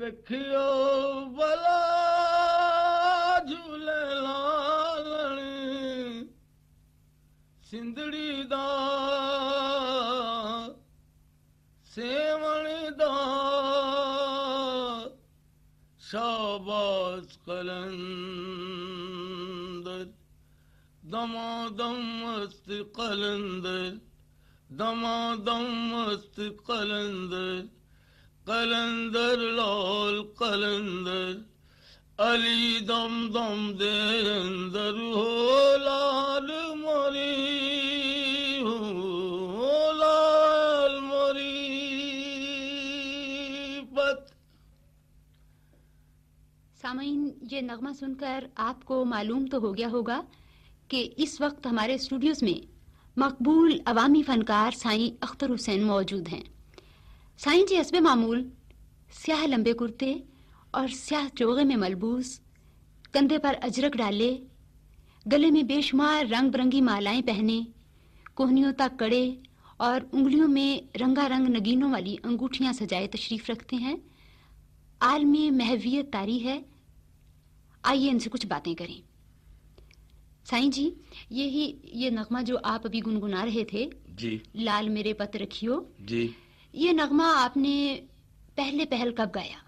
رکھیو بلا جھولے لالنی سندڑی the seven the شاباز Qalandar دما دم مست قلندر دما دم مست قلندر قلندر لال قلندر علی دم دم دے اندر ہو، لال مری ہو، لال مری پت۔ سامعین، یہ نغمہ سن کر آپ کو معلوم تو ہو گیا ہوگا کہ اس وقت ہمارے اسٹوڈیوز میں مقبول عوامی فنکار سائیں اختر حسین موجود ہیں۔ سائیں جی حسب معمول۔ سیاہ لمبے کرتے اور سیاہ چوغے میں ملبوس۔ کندھے پر اجرک ڈالے۔ گلے میں بے شمار رنگ برنگی مالائیں پہنے۔ کوہنیوں تک کڑے اور انگلیوں میں رنگا رنگ نگینوں والی انگوٹھیاں سجائے تشریف رکھتے ہیں۔ عالمی محویت تاری ہے۔ آئیے ان سے کچھ باتیں کریں۔ سائیں جی یہی یہ نغمہ جو آپ ابھی گنگنا رہے تھے۔ جی۔ لال میرے پت رکھیو۔ جی۔ یہ نغمہ آپ نے پہلے پہل کب گایا؟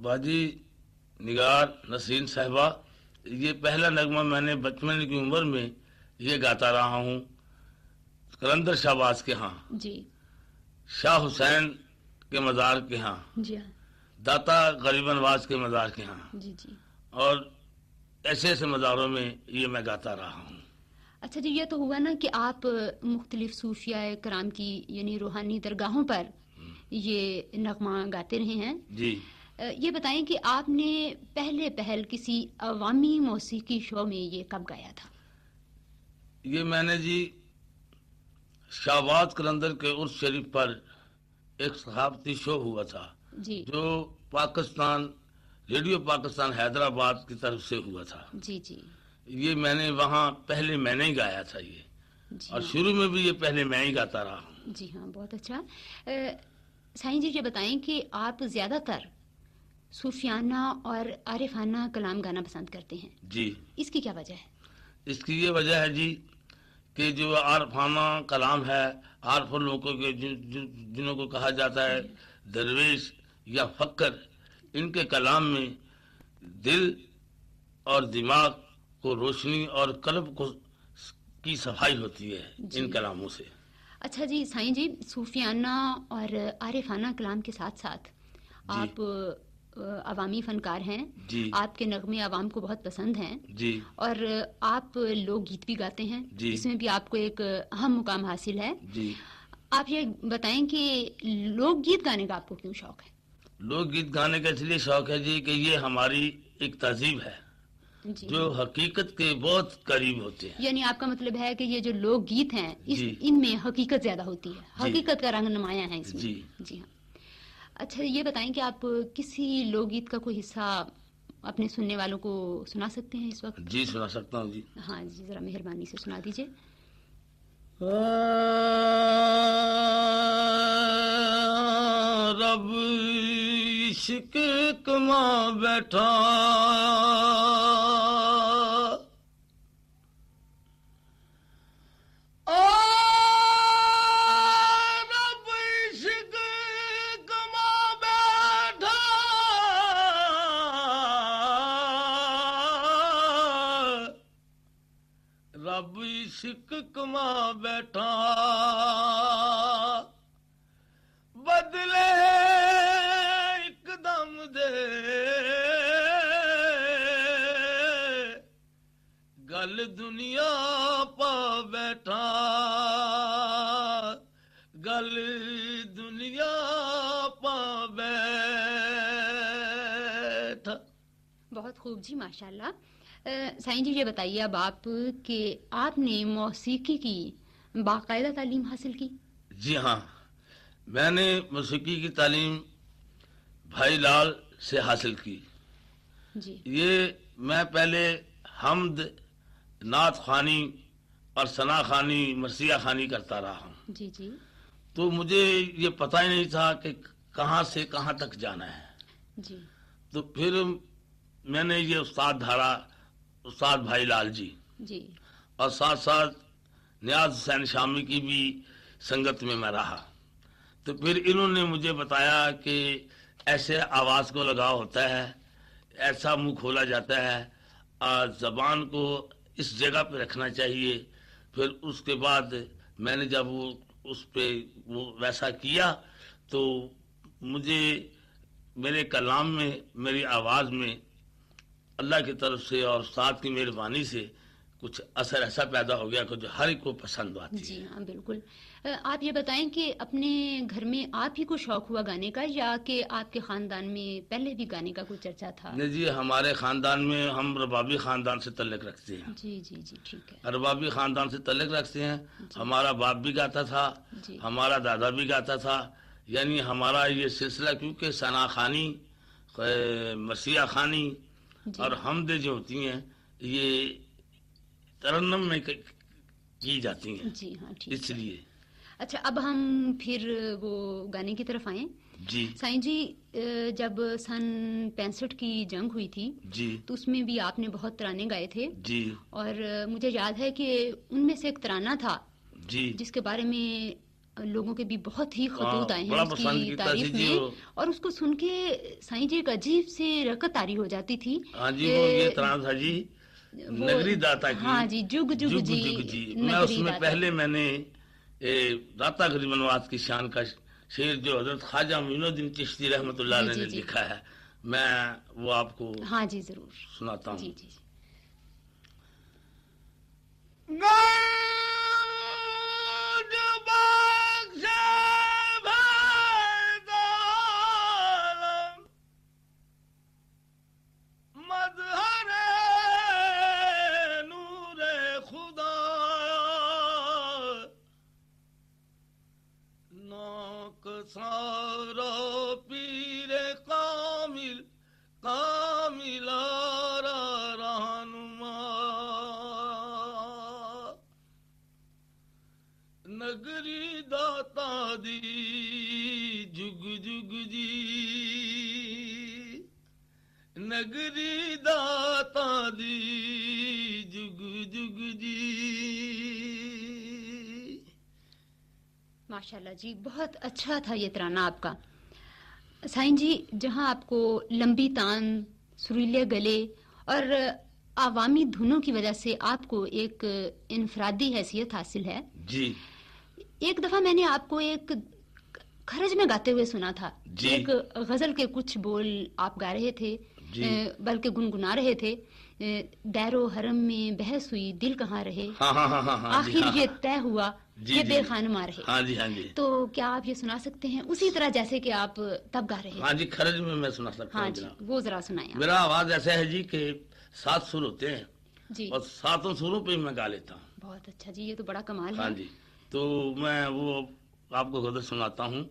باجی نگار نسرین صاحبہ یہ پہلا نغمہ میں نے بچپن کی عمر میں یہ گاتا رہا ہوں کلندر شہباز کے ہاں جی۔ شاہ حسین کے مزار کے ہاں جی ہاں۔ داتا غریب نواز کے مزار کے ہاں۔ جی جی۔ اور ایسے ایسے مزاروں میں یہ میں گاتا رہا ہوں۔ اچھا جی یہ تو ہوا نا کہ آپ مختلف صوفیاء کرام کی یعنی روحانی درگاہوں پر یہ نغمہ گاتے رہے ہیں۔ جی۔ یہ بتائیں کہ آپ نے پہلے پہل کسی عوامی موسیقی شو میں یہ کب گایا تھا؟ یہ میں نے جی شہباز کلندر کے عرس شریف پر ایک صحافتی شو ہوا تھا جی۔ جو پاکستان ریڈیو پاکستان حیدرآباد کی طرف سے ہوا تھا۔ جی جی۔ یہ میں نے وہاں پہلے میں نے ہی گایا تھا یہ۔ جی اور ہاں۔ شروع میں بھی یہ پہلے میں ہی گاتا رہا ہوں۔ جی ہاں بہت اچھا۔ سائیں جی یہ بتائیں کہ آپ زیادہ تر صوفیانہ اور عارفانہ کلام گانا پسند کرتے ہیں۔ جی۔ اس کی کیا وجہ ہے؟ اس کی یہ وجہ ہے جی کہ جو عارفانہ کلام ہے عارف لوگوں کے جن- جن- جنہوں کو کہا جاتا ہے درویش یا فکر ان کے کلام میں دل اور دماغ کو روشنی اور قلب کو کی صفائی ہوتی ہے جی۔ ان کلاموں سے۔ اچھا جی سائیں جی صوفیانہ اور عارفانہ کلام کے ساتھ ساتھ آپ اہ، عوامی فنکار ہیں۔ جی۔ آپ کے نغمے عوام کو بہت پسند ہیں۔ جی۔ اور آپ لوک گیت بھی گاتے ہیں۔ جی۔ اس میں بھی آپ کو ایک اہم مقام حاصل ہے۔ جی۔ آپ یہ بتائیں کہ لوک گیت گانے کا آپ کو کیوں شوق ہے؟ لوک گیت گانے کا اس لیے شوق ہے جی کہ یہ ہماری ایک تہذیب ہے۔ جی جو حقیقت کے بہت قریب ہوتے ہیں۔ یعنی آپ کا مطلب ہے کہ یہ جو لوک گیت ہیں اس جی۔ ان میں حقیقت زیادہ ہوتی ہے۔ جی۔ حقیقت کا رنگ نمایاں ہے اس میں۔ جی۔ جی ہاں۔ اچھا یہ بتائیں کہ آپ کسی لوک گیت کا کوئی حصہ اپنے سننے والوں کو سنا سکتے ہیں اس وقت؟ جی سنا سکتا ہوں جی۔ ہاں جی ذرا مہربانی سے سنا دیجیے رب عشق کما بیٹھا۔ رب عشق کما بیٹھا رب عشق کما بیٹھا بدلے ایک دم دے۔ گل دنیا پا بیٹھا۔ گل دنیا پا بیٹھا۔ بہت خوب جی ماشاء اللہ سائیں جی یہ بتائیے اب آپ کہ آپ نے موسیقی کی باقاعدہ تعلیم حاصل کی؟ جی ہاں۔ میں نے موسیقی کی تعلیم بھائی لال سے حاصل کی۔ جی۔ یہ میں پہلے حمد نعت خوانی اور ثنا خوانی مرثیہ خوانی کرتا رہا ہوں۔ جی جی۔ تو مجھے یہ پتہ ہی نہیں تھا کہ کہاں سے کہاں تک جانا ہے۔ جی۔ تو پھر میں نے یہ استاد دھارا استاد بھائی لال جی۔ جی۔ اور ساتھ ساتھ نیاز حسین شامی کی بھی سنگت میں میں رہا۔ تو پھر انہوں نے مجھے بتایا کہ ایسے آواز کو لگاؤ ہوتا ہے، ایسا منہ کھولا جاتا ہے اور زبان کو اس جگہ پہ رکھنا چاہیے۔ پھر اس کے بعد میں نے جب وہ اس پہ وہ ویسا کیا تو مجھے میرے کلام میں، میری آواز میں اللہ کی طرف سے اور استاد کی مہربانی سے کچھ اثر ایسا پیدا ہو گیا کہ جو ہر ایک کو پسند آتی جی ہاں بالکل۔ آپ یہ بتائیں کہ اپنے گھر میں آپ ہی کو شوق ہوا گانے کا یا کہ آپ کے خاندان میں پہلے بھی گانے کا کوئی چرچا تھا؟ نہیں جی ہمارے خاندان میں ہم ربابی خاندان سے تعلق رکھتے ہیں۔ جی جی جی ٹھیک ہے۔ ربابی خاندان سے تعلق رکھتے ہیں۔ ہمارا باپ بھی گاتا تھا۔ جی۔ ہمارا دادا بھی گاتا تھا۔ یعنی ہمارا یہ سلسلہ کیونکہ ثنا خانی مسیح خانی جی۔ اور حمد جو ہوتی ہیں یہ ترنم میں کی جاتی ہیں۔ جی ہاں ٹھیک اس لیے۔ اچھا اب ہم پھر وہ گانے کی طرف آئیں۔ جی۔ سائیں جی جب سن پینسٹھ کی جنگ ہوئی تھی جی۔ تو اس میں بھی آپ نے بہت ترانے گائے تھے۔ جی۔ اور مجھے یاد ہے کہ ان میں سے ایک ترانہ تھا جی۔ جس کے بارے میں لوگوں کے بھی بہت ہی خطوط ہاں، آئے ہیں اس کی تعریف سی جی میں۔ اور اس کو سن کے سائیں جی ایک عجیب سے رکت تاری ہو جاتی تھی ہاں جی۔ نگری داتا کی ہاں جی جگ جگ جی جی میں اس میں۔ پہلے میں نے اے، داتا غریب نواز کی شان کا شعر جو حضرت خواجہ معین الدین چشتی رحمۃ اللہ علیہ جی، نے جی۔ لکھا ہے میں وہ آپ کو ہاں جی ضرور سناتا ہوں نگری داتا دی جگ جگ جی ماشاءاللہ جی بہت اچھا تھا یہ ترانہ آپ کا سائن جی جہاں آپ کو لمبی تان سریلے گلے اور عوامی دھنوں کی وجہ سے آپ کو ایک انفرادی حیثیت حاصل ہے جی। ایک دفعہ میں نے آپ کو ایک خرج میں گاتے ہوئے سنا تھا۔ جی۔ ایک غزل کے کچھ بول آپ گا رہے تھے۔ جی۔ بلکہ گنگنا رہے تھے۔ دیر و حرم میں بحث ہوئی دل کہاں رہے؟ ہاں ہاں ہاں ہاں ہاں آخر ہاں یہ طے ہوا جی، یہ جی۔ بے خانمہ رہے۔ ہاں جی ہاں جی۔ تو کیا آپ یہ سنا سکتے ہیں؟ اسی طرح جیسے کہ آپ تب گا رہے۔ ہاں جی خرج میں میں سنا سکتا ہاں ہوں جی وہ ذرا سنائیں۔ میرا آواز ایسا ہے جی کہ سات سر ہوتے ہیں۔ جی۔ اور ساتوں سروں پہ میں گا لیتا ہوں۔ بہت اچھا جی یہ تو بڑا کمال ہاں ہے جی۔ تو میں وہ آپ کو غزل سناتا ہوں۔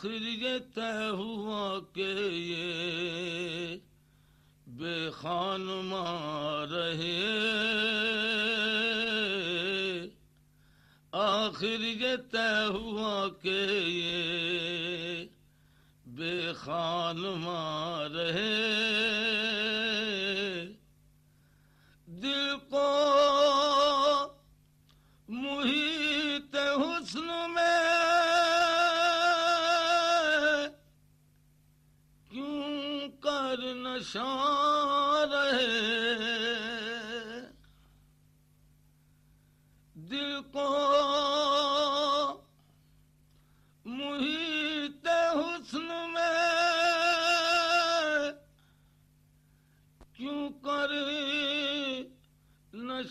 آخر یہ طے ہوا کہ یہ بے خانما رہے۔ آخر یہ طے ہوا کہ یہ بے خانما رہے۔ دل کو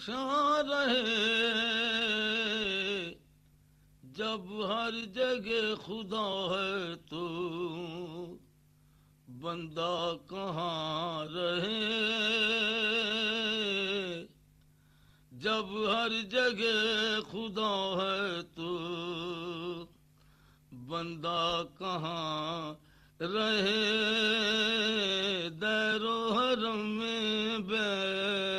رہے۔ جب ہر جگہ خدا ہے تو بندہ کہاں رہے؟ جب ہر جگہ خدا ہے تو بندہ کہاں رہے؟ دیر و حرم میں بیس ہوئی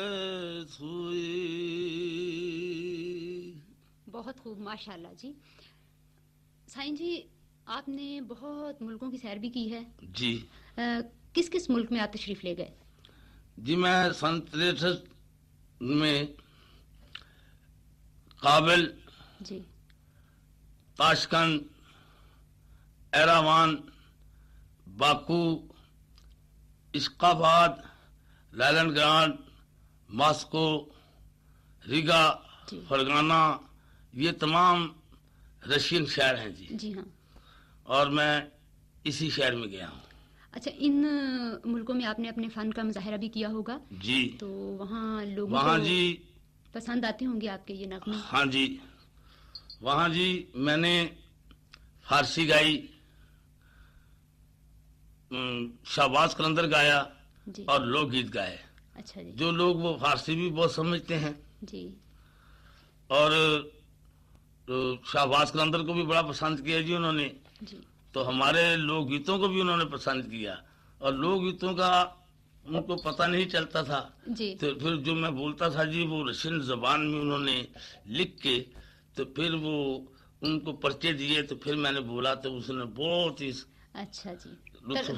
بہت خوب ماشاء اللہ جی۔ سائن جی آپ نے بہت ملکوں کی سیر بھی کی ہے۔ جی۔ کس کس ملک میں آپ تشریف لے گئے؟ جی میں سن تریسٹھ میں قابل جی۔ Tashkent Yerevan Baku Ashgabat لائلن گرانڈ ماسکو ریگا جی۔ فرگانہ یہ تمام رشین شہر ہیں جی۔ جی ہاں۔ اور میں اسی شہر میں گیا ہوں۔ اچھا ان ملکوں میں آپ نے اپنے فن کا مظاہرہ بھی کیا ہوگا؟ جی۔ تو وہاں لوگوں وہاں جی۔ پسند آتے ہوں گے آپ کے یہ نغمے؟ ہاں جی۔ وہاں جی میں نے فارسی گائی۔ شہباز قلندر گایا جی۔ اور لوک گیت گائے۔ اچھا جی۔ جو لوگ وہ فارسی بھی بہت سمجھتے ہیں۔ جی۔ اور شہباز قلندر کو بھی بڑا پسند کیا جی انہوں نے۔ جی۔ تو ہمارے لوک گیتوں کو بھی انہوں نے پسند کیا۔ اور لوک گیتوں کا ان کو پتہ نہیں چلتا تھا۔ جی۔ تو پھر جو میں بولتا تھا جی وہ رشین زبان میں انہوں نے لکھ کے تو پھر وہ ان کو پرچے دیے۔ تو پھر میں نے بولا تو اس نے بہت ہی اچھا جی۔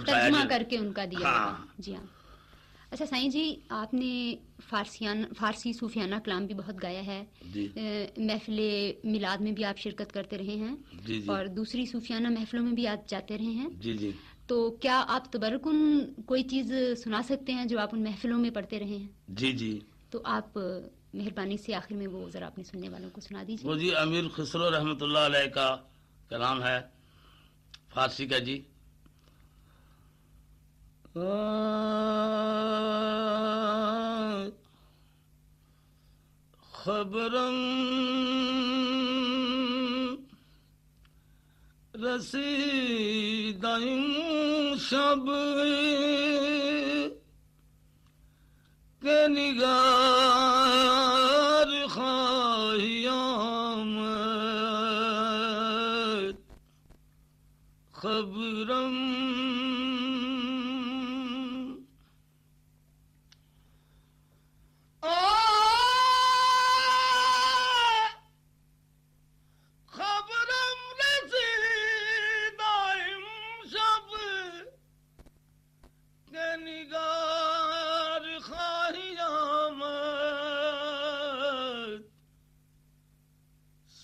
ترجمہ جی۔ کر کے ان کا دیا۔ ہاں۔ جی ہاں۔ اچھا سائیں جی آپ نے فارسیان فارسی صوفیانہ کلام بھی بہت گایا ہے۔ جی۔ محفل میلاد میں بھی آپ شرکت کرتے رہے ہیں۔ جی جی۔ اور دوسری صوفیانہ محفلوں میں بھی آپ جاتے رہے ہیں۔ جی جی۔ تو کیا آپ تبرکن کوئی چیز سنا سکتے ہیں جو آپ ان محفلوں میں پڑھتے رہے ہیں؟ جی جی۔ تو آپ مہربانی سے آخر میں وہ ذرا اپنے سننے والوں کو سنا دیجیے وہ جی امیر خسرو رحمۃ اللہ علیہ کا کلام ہے فارسی کا جی۔ خبرم رسیدم شب کے نگار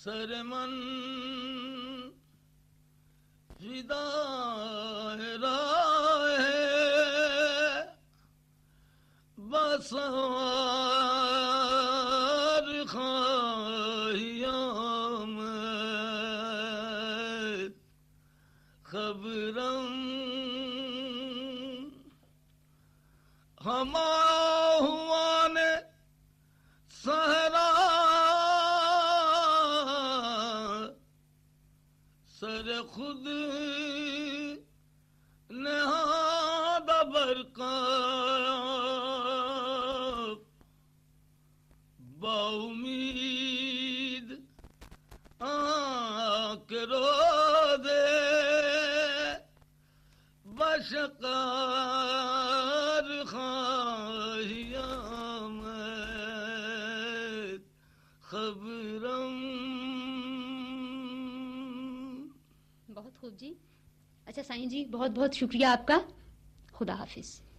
سر من فدای راه بسوار خواهی خبروں باؤمید آنکھ رو دے۔ بشکار خواہی آمد خبرم۔ بہت خوب جی۔ اچھا سائیں جی بہت بہت شکریہ آپ کا۔ خدا حافظ۔